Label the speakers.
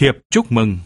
Speaker 1: Thiệp chúc mừng.